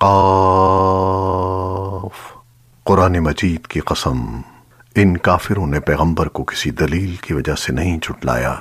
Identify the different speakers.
Speaker 1: قاف قرآن مجید کی قسم، ان کافروں نے پیغمبر کو کسی دلیل کی وجہ سے نہیں جھٹلایا